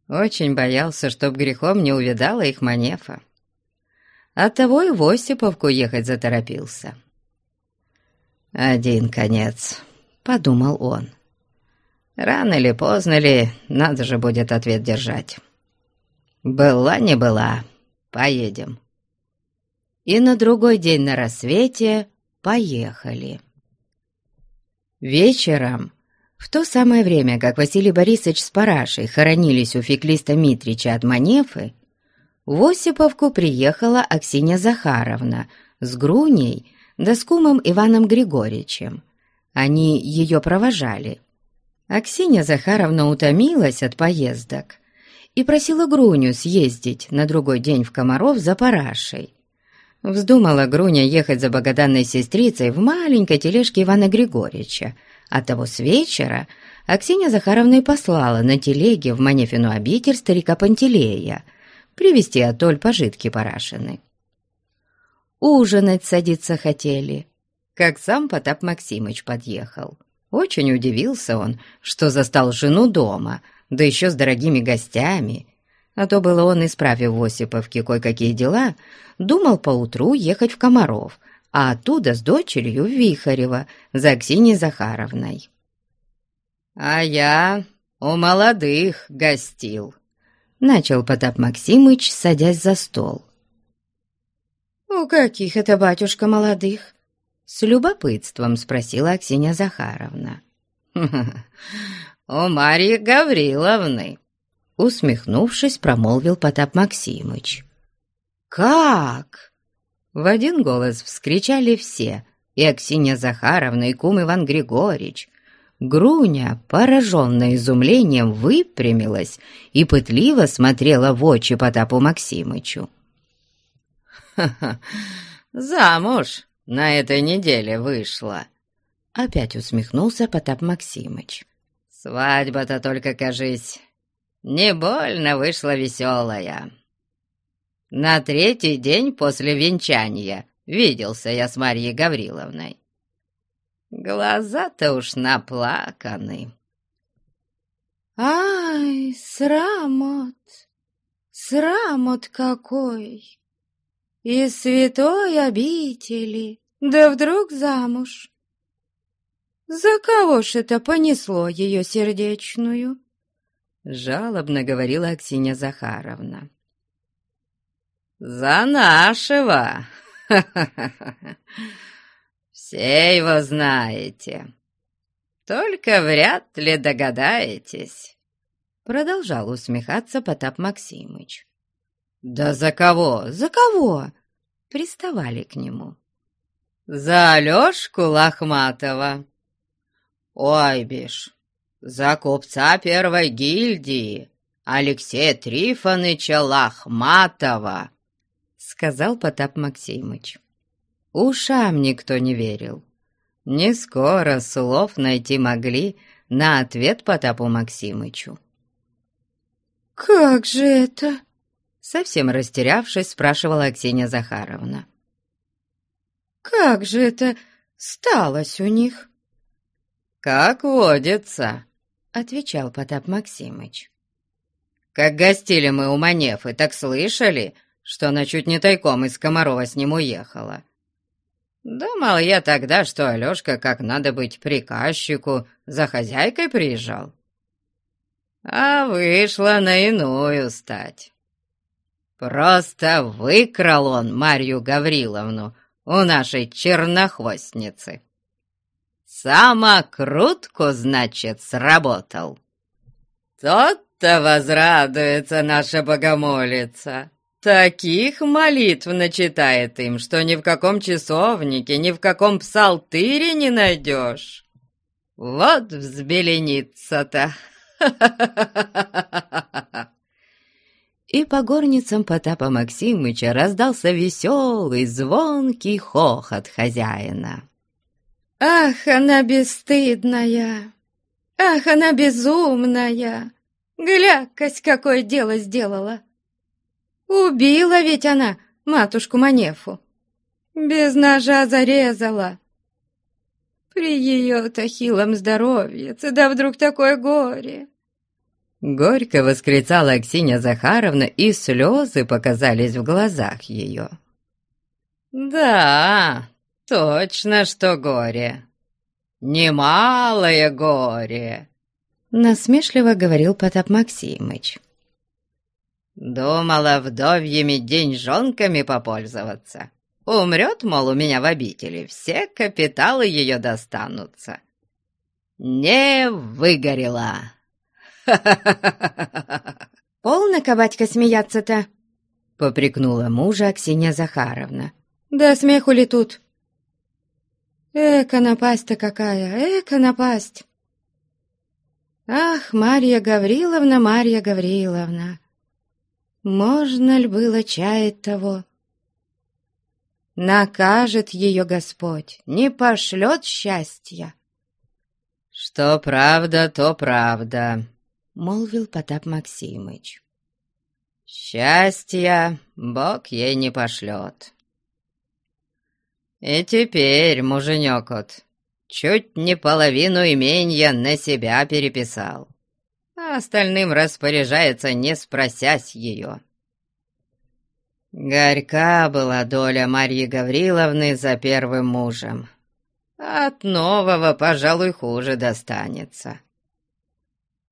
Очень боялся, чтоб грехом не увидала их Манефа. Оттого и в Осиповку ехать заторопился. «Один конец», — подумал он. Рано или поздно ли, надо же будет ответ держать. Была не была, поедем. И на другой день на рассвете поехали. Вечером, в то самое время, как Василий Борисович с Парашей хоронились у феклиста Митрича от Манефы, в Осиповку приехала Аксинья Захаровна с Груней да с кумом Иваном Григорьевичем. Они ее провожали. Аксинья Захаровна утомилась от поездок и просила Груню съездить на другой день в Комаров за парашей. Вздумала Груня ехать за богоданной сестрицей в маленькой тележке Ивана Григорьевича, а того с вечера Аксинья Захаровна и послала на телеге в Манефину обитель старика Пантелея привезти Атоль пожитки парашины. Ужинать садиться хотели, как сам Потап Максимыч подъехал. Очень удивился он, что застал жену дома, да еще с дорогими гостями. А то было он, исправив в Осиповке кое-какие дела, думал поутру ехать в Комаров, а оттуда с дочерью в Вихарево за Аксиньей Захаровной. «А я у молодых гостил», — начал Потап Максимыч, садясь за стол. «У каких это, батюшка, молодых?» С любопытством спросила Аксинья Захаровна. «У Марьи Гавриловны!» Усмехнувшись, промолвил Потап Максимыч. «Как?» В один голос вскричали все, и Аксинья Захаровна, и кум Иван Григорьевич. Груня, пораженная изумлением, выпрямилась и пытливо смотрела в очи Потапу Максимычу. «Ха-ха! Замуж на этой неделе вышла!» Опять усмехнулся Потап Максимыч. «Свадьба-то только, кажись, не больно вышла веселая. На третий день после венчания виделся я с Марьей Гавриловной. Глаза-то уж наплаканы». «Ай, срамот! Срамот какой!» Из святой обители, да вдруг замуж. За кого ж это понесло ее сердечную? Жалобно говорила Аксинья Захаровна. «За нашего! Все его знаете. Только вряд ли догадаетесь!» Продолжал усмехаться Потап Максимыч. «Да за кого? За кого?» Приставали к нему. «За Алешку Лохматова!» «Ой, бишь, за купца первой гильдии, Алексея Трифоныча Лохматова!» Сказал Потап Максимыч. Ушам никто не верил. Не скоро слов найти могли на ответ Потапу Максимычу. «Как же это?» Совсем растерявшись, спрашивала Аксинья Захаровна. «Как же это сталось у них?» «Как водится», — отвечал Потап Максимыч. как гостили мы у Манефы, так слышали, что она чуть не тайком из Комарова с ним уехала. Думал я тогда, что Алешка, как надо быть приказчику, за хозяйкой приезжал. А вышла на иную стать. Просто выкрал он Марью Гавриловну у нашей чернохвостницы. Самокрутку, значит, сработал. Тот-то возрадуется наша богомолица. Таких молитв начитает им, что ни в каком часовнике, ни в каком псалтыре не найдешь. Вот взбеленится-то. И по горницам Потапа Максимыча раздался веселый, звонкий хохот хозяина. «Ах, она бесстыдная! Ах, она безумная! Глякась, какое дело сделала! Убила ведь она матушку Манефу! Без ножа зарезала!» При ее-то хилом здоровье, да вдруг такое горе. Горько восклицала Аксинья Захаровна, и слезы показались в глазах ее. «Да, точно, что горе. Немалое горе!» Насмешливо говорил Потап Максимыч. «Думала вдовьими деньжонками попользоваться. Умрет, мол, у меня в обители, все капиталы ее достанутся. Не выгорела!» «Полно, кабатька, смеяться-то!» — попрекнула мужа Аксинья Захаровна. «Да смеху ли тут?» «Эка напасть-то какая, эка напасть!» «Ах, Марья Гавриловна, Марья Гавриловна! Можно ли было чаять того?» Накажет ее Господь, не пошлет счастья. «Что правда, то правда», — молвил Потап Максимыч. «Счастья Бог ей не пошлет». «И теперь, муженек от, чуть не половину имения на себя переписал, а остальным распоряжается, не спросясь ее». Горька была доля Марьи Гавриловны за первым мужем. От нового, пожалуй, хуже достанется.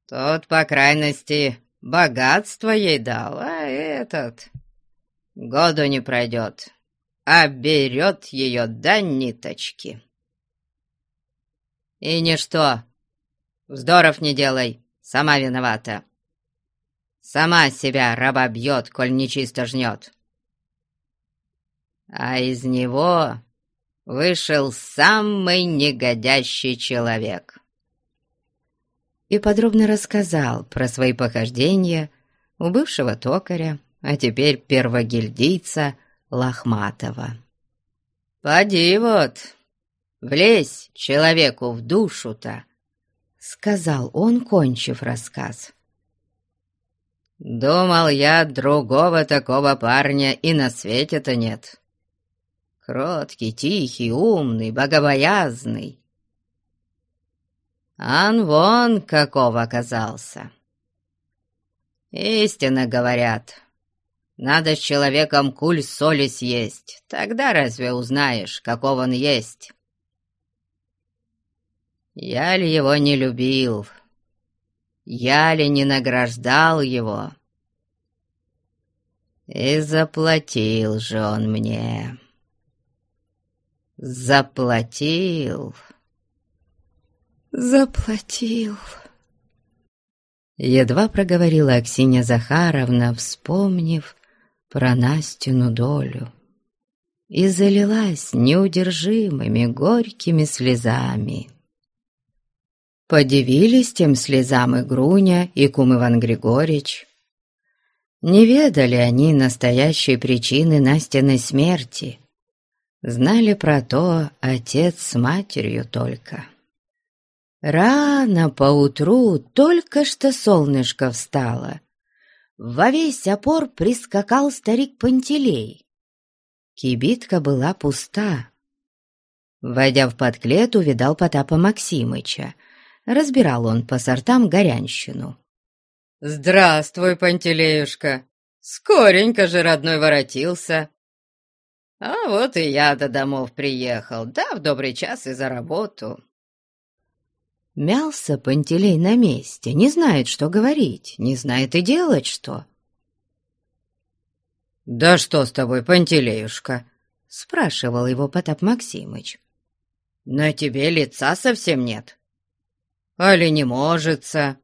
Тот, по крайности, богатство ей дал, а этот году не пройдет, а берет ее до ниточки. И ничто, вздоров не делай, сама виновата. Сама себя раба бьет, коль нечисто жнет. А из него вышел самый негодящий человек и подробно рассказал про свои похождения у бывшего токаря, а теперь первогильдийца Лохматова. «Поди вот, влезь человеку в душу-то», — сказал он, кончив рассказ. «Думал я, другого такого парня и на свете-то нет. Кроткий, тихий, умный, богобоязный, Ан вон каков оказался. Истинно говорят, надо с человеком куль соли съесть, тогда разве узнаешь, каков он есть? Я ли его не любил? Я ли не награждал его? И заплатил же он мне. Заплатил заплатил. Едва проговорила Аксинья Захаровна, вспомнив про Настину долю, и залилась неудержимыми горькими слезами. Подивились тем слезам и Груня, и кум Иван Григорьевич. Не ведали они настоящей причины Настиной смерти. Знали про то отец с матерью только. Рано поутру только что солнышко встало. Во весь опор прискакал старик Пантелей. Кибитка была пуста. Войдя в подклет, увидал Потапа Максимыча. Разбирал он по сортам горянщину. «Здравствуй, Пантелеюшка! Скоренько же родной воротился!» «А вот и я до домов приехал, да в добрый час и за работу!» Мялся Пантелей на месте, не знает, что говорить, не знает и делать что. «Да что с тобой, Пантелеюшка?» — спрашивал его Потап Максимыч. «На тебе лица совсем нет. Али не можется?»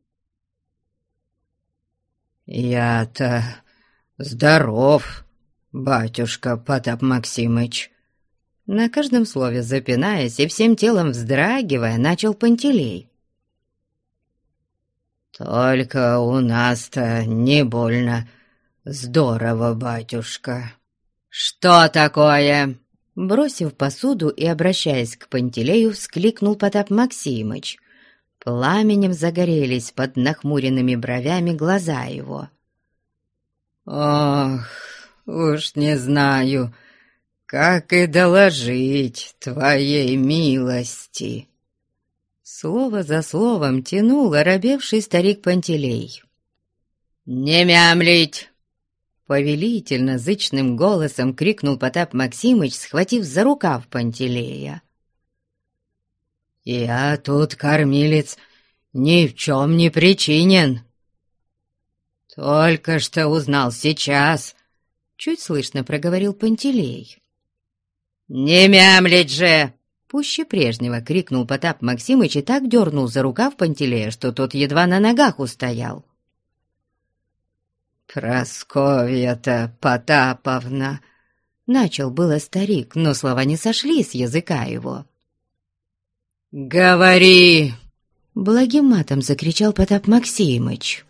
«Я-то здоров, батюшка Потап Максимыч», на каждом слове запинаясь и всем телом вздрагивая, начал Пантелей. «Только у нас-то не больно здорово, батюшка». «Что такое?» Бросив посуду и обращаясь к Пантелею, вскликнул Потап Максимыч. Пламенем загорелись под нахмуренными бровями глаза его. «Ох, уж не знаю, как и доложить твоей милости!» Слово за словом тянул оробевший старик Пантелей. «Не мямлить!» Повелительно, зычным голосом крикнул Потап Максимыч, схватив за рукав Пантелея. «Я тут, кормилец, ни в чем не причинен. Только что узнал сейчас», — чуть слышно проговорил Пантелей. «Не мямлить же!» Пуще прежнего крикнул Потап Максимыч и так дернул за рукав Пантелея, что тот едва на ногах устоял. «Просковья-то Потаповна!» Начал было старик, но слова не сошли с языка его. «Говори!» Благим матом закричал Потап Максимыч.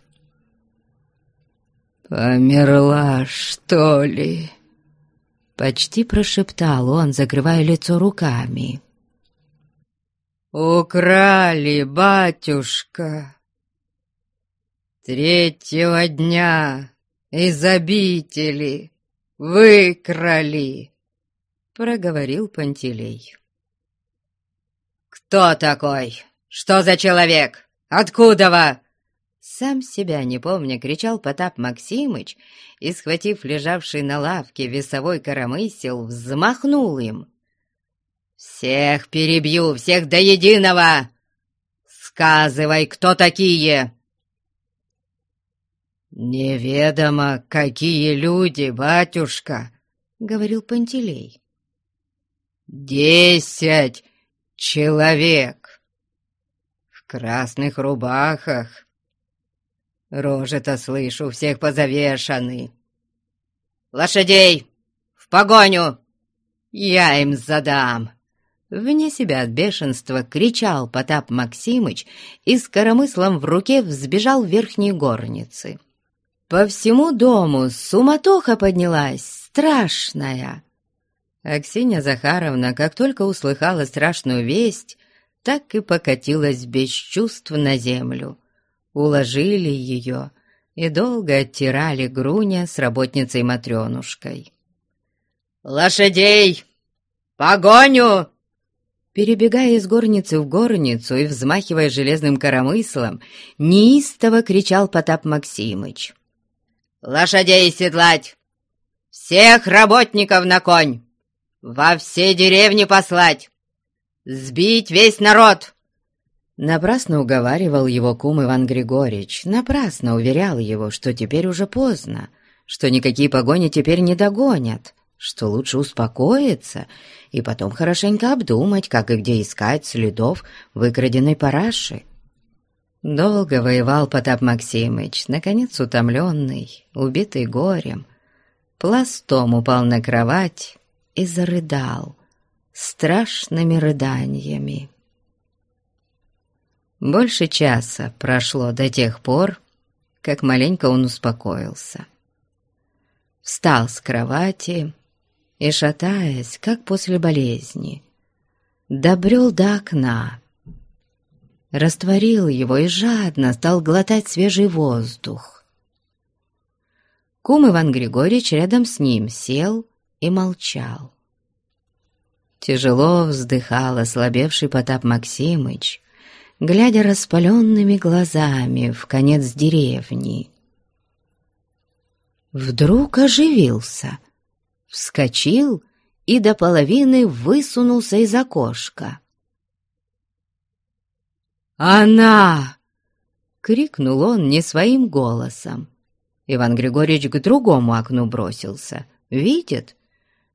«Померла, что ли?» Почти прошептал он, закрывая лицо руками. «Украли, батюшка! Третьего дня из обители выкрали!» Проговорил Пантелей. «Кто такой? Что за человек? Откуда вы?» Сам себя не помня, кричал Потап Максимыч и, схватив лежавший на лавке весовой коромысел, взмахнул им. «Всех перебью, всех до единого! Сказывай, кто такие!» «Неведомо, какие люди, батюшка!» — говорил Пантелей. «Десять человек в красных рубахах, Рожи-то, слышу, всех позавешаны. Лошадей! В погоню! Я им задам!» Вне себя от бешенства кричал Потап Максимыч и с коромыслом в руке взбежал в верхние горницы. По всему дому суматоха поднялась, страшная. Аксинья Захаровна, как только услыхала страшную весть, так и покатилась без чувств на землю уложили ее и долго оттирали Груня с работницей Матренушкой. «Лошадей! Погоню!» Перебегая из горницы в горницу и взмахивая железным коромыслом, неистово кричал Потап Максимыч. «Лошадей седлать! Всех работников на конь! Во все деревни послать! Сбить весь народ! Напрасно уговаривал его кум Иван Григорьевич, напрасно уверял его, что теперь уже поздно, что никакие погони теперь не догонят, что лучше успокоиться и потом хорошенько обдумать, как и где искать следов выкраденной параши. Долго воевал Потап Максимыч, наконец утомленный, убитый горем, пластом упал на кровать и зарыдал страшными рыданиями. Больше часа прошло до тех пор, как маленько он успокоился. Встал с кровати и, шатаясь, как после болезни, добрел до окна, растворил его и жадно стал глотать свежий воздух. Кум Иван Григорьевич рядом с ним сел и молчал. Тяжело вздыхал ослабевший Потап Максимыч, глядя распаленными глазами в конец деревни. Вдруг оживился, вскочил и до половины высунулся из окошка. «Она!» — крикнул он не своим голосом. Иван Григорьевич к другому окну бросился. Видит,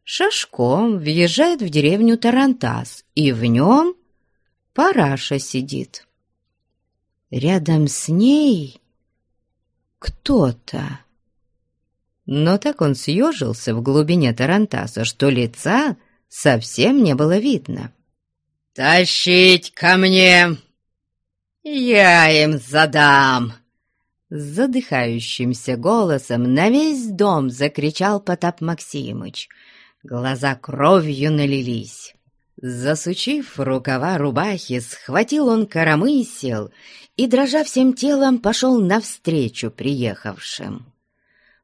шашком въезжает в деревню Тарантас, и в нем параша сидит. Рядом с ней кто-то. Но так он съежился в глубине Тарантаса, что лица совсем не было видно. «Тащить ко мне! Я им задам!» Задыхающимся голосом на весь дом закричал Потап Максимыч. Глаза кровью налились. Засучив рукава рубахи, схватил он коромысел и, дрожа всем телом, пошел навстречу приехавшим.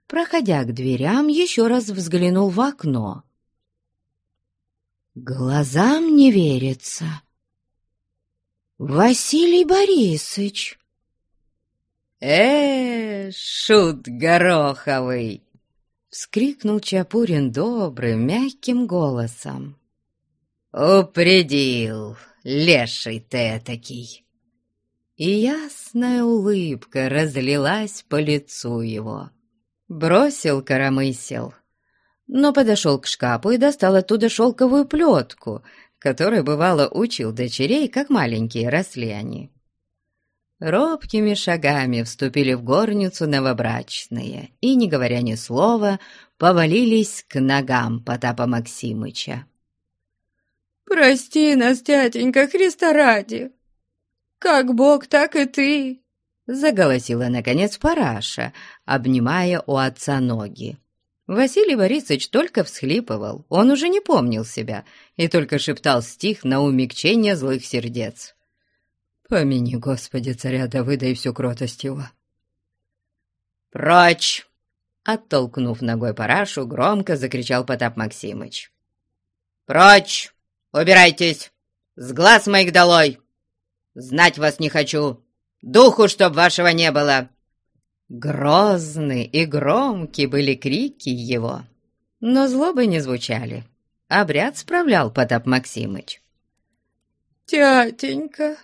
Проходя к дверям, еще раз взглянул в окно. Глазам не верится. «Василий Борисович!» «Э, шут гороховый!» — вскрикнул Чапурин добрым, мягким голосом. «Упредил, леший ты этакий!» И ясная улыбка разлилась по лицу его. Бросил коромысел, но подошел к шкафу и достал оттуда шелковую плетку, которой, бывало, учил дочерей, как маленькие росли они робкими шагами вступили в горницу новобрачные и, не говоря ни слова, повалились к ногам Потапа Максимыча. «Прости нас, тятенька, Христа ради! Как Бог, так и ты!» Заголосила, наконец, Параша, обнимая у отца ноги. Василий Борисович только всхлипывал, он уже не помнил себя и только шептал стих на умягчение злых сердец. Помяни, Господи, царя Давыда и всю кротость его. «Прочь!» Оттолкнув ногой парашу, громко закричал Потап Максимыч. «Прочь! Убирайтесь! С глаз моих долой! Знать вас не хочу! Духу, чтоб вашего не было!» Грозны и громкие были крики его, но злобы не звучали. Обряд справлял Потап Максимыч. «Тятенька!»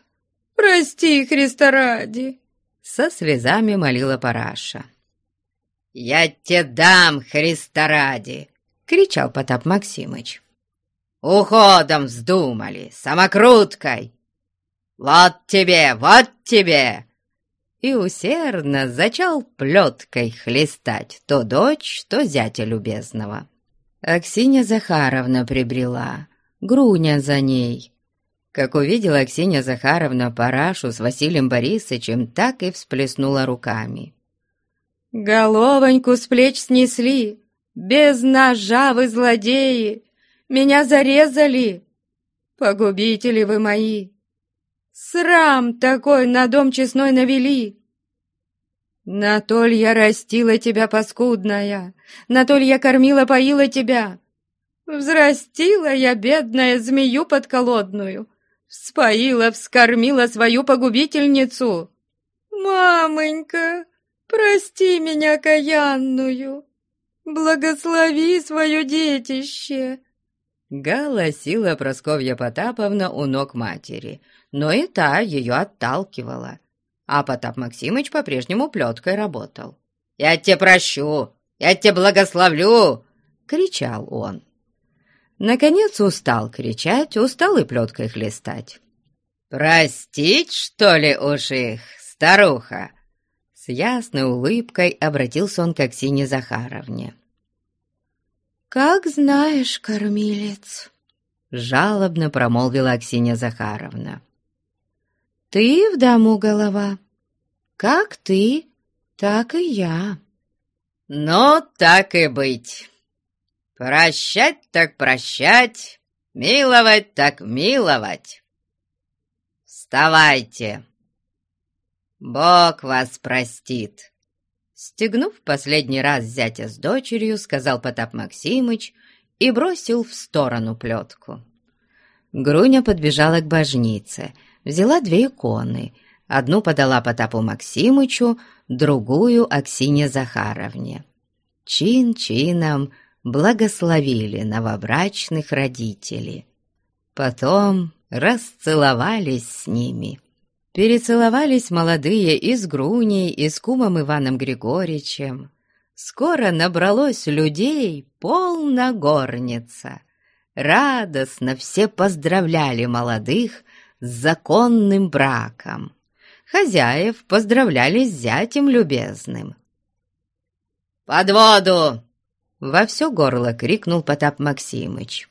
Прости, Христа ради!» Со слезами молила Параша. «Я тебе дам, Христа ради!» — кричал Потап Максимыч. «Уходом вздумали, самокруткой! Вот тебе, вот тебе!» И усердно зачал плеткой хлестать то дочь, то зятя любезного. Аксинья Захаровна прибрела, Груня за ней, как увидела Ксения Захаровна Парашу с Василием Борисовичем, так и всплеснула руками. «Головоньку с плеч снесли! Без ножа вы злодеи! Меня зарезали! Погубители вы мои! Срам такой на дом честной навели!» «На то ль я растила тебя, паскудная, на то ль я кормила-поила тебя, взрастила я, бедная, змею подколодную, Вспоила, вскормила свою погубительницу. «Мамонька, прости меня, каянную, благослови свое детище!» Голосила Просковья Потаповна у ног матери, но и та ее отталкивала. А Потап Максимыч по-прежнему плеткой работал. «Я тебе прощу! Я тебе благословлю!» — кричал он. Наконец устал кричать, устал и плеткой хлестать. «Простить, что ли, уж их, старуха?» С ясной улыбкой обратился он к Аксине Захаровне. «Как знаешь, кормилец», — жалобно промолвила Аксинья Захаровна. «Ты в дому голова. Как ты, так и я». «Ну, так и быть. Прощать так прощать, миловать так миловать. Вставайте, Бог вас простит. Стегнув последний раз зятя с дочерью, сказал Потап Максимыч и бросил в сторону плетку. Груня подбежала к божнице, взяла две иконы. Одну подала Потапу Максимычу, другую — Аксине Захаровне. Чин-чином благословили новобрачных родителей. Потом расцеловались с ними. Перецеловались молодые и с Груней, и с кумом Иваном Григорьевичем. Скоро набралось людей полна горница. Радостно все поздравляли молодых с законным браком. Хозяев поздравляли с зятем любезным. «Под воду!» — во все горло крикнул Потап Максимыч.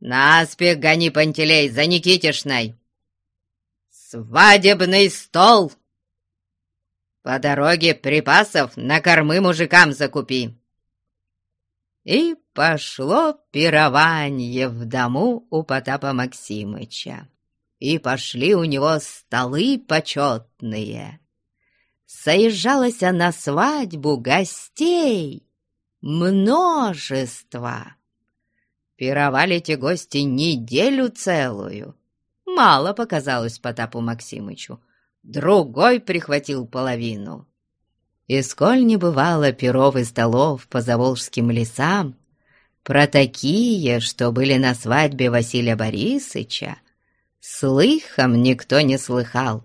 «Наспех гони, Пантелей, за Никитишной!» «Свадебный стол!» «По дороге припасов на кормы мужикам закупи!» И пошло пирование в дому у Потапа Максимыча. И пошли у него столы почетные. Соезжалась на свадьбу гостей множество. Пировали те гости неделю целую. Мало показалось Потапу Максимычу. Другой прихватил половину. И сколь не бывало перов и столов по заволжским лесам, про такие, что были на свадьбе Василия Борисыча, слыхом никто не слыхал,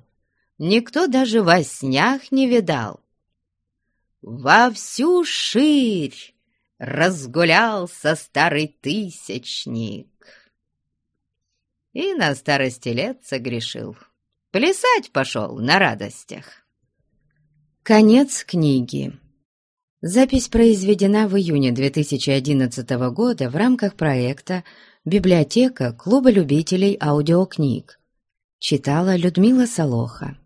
никто даже во снях не видал. Во всю ширь разгулялся старый тысячник. И на старости лет согрешил. Плясать пошел на радостях. Конец книги. Запись произведена в июне 2011 года в рамках проекта «Библиотека Клуба любителей аудиокниг». Читала Людмила Солоха.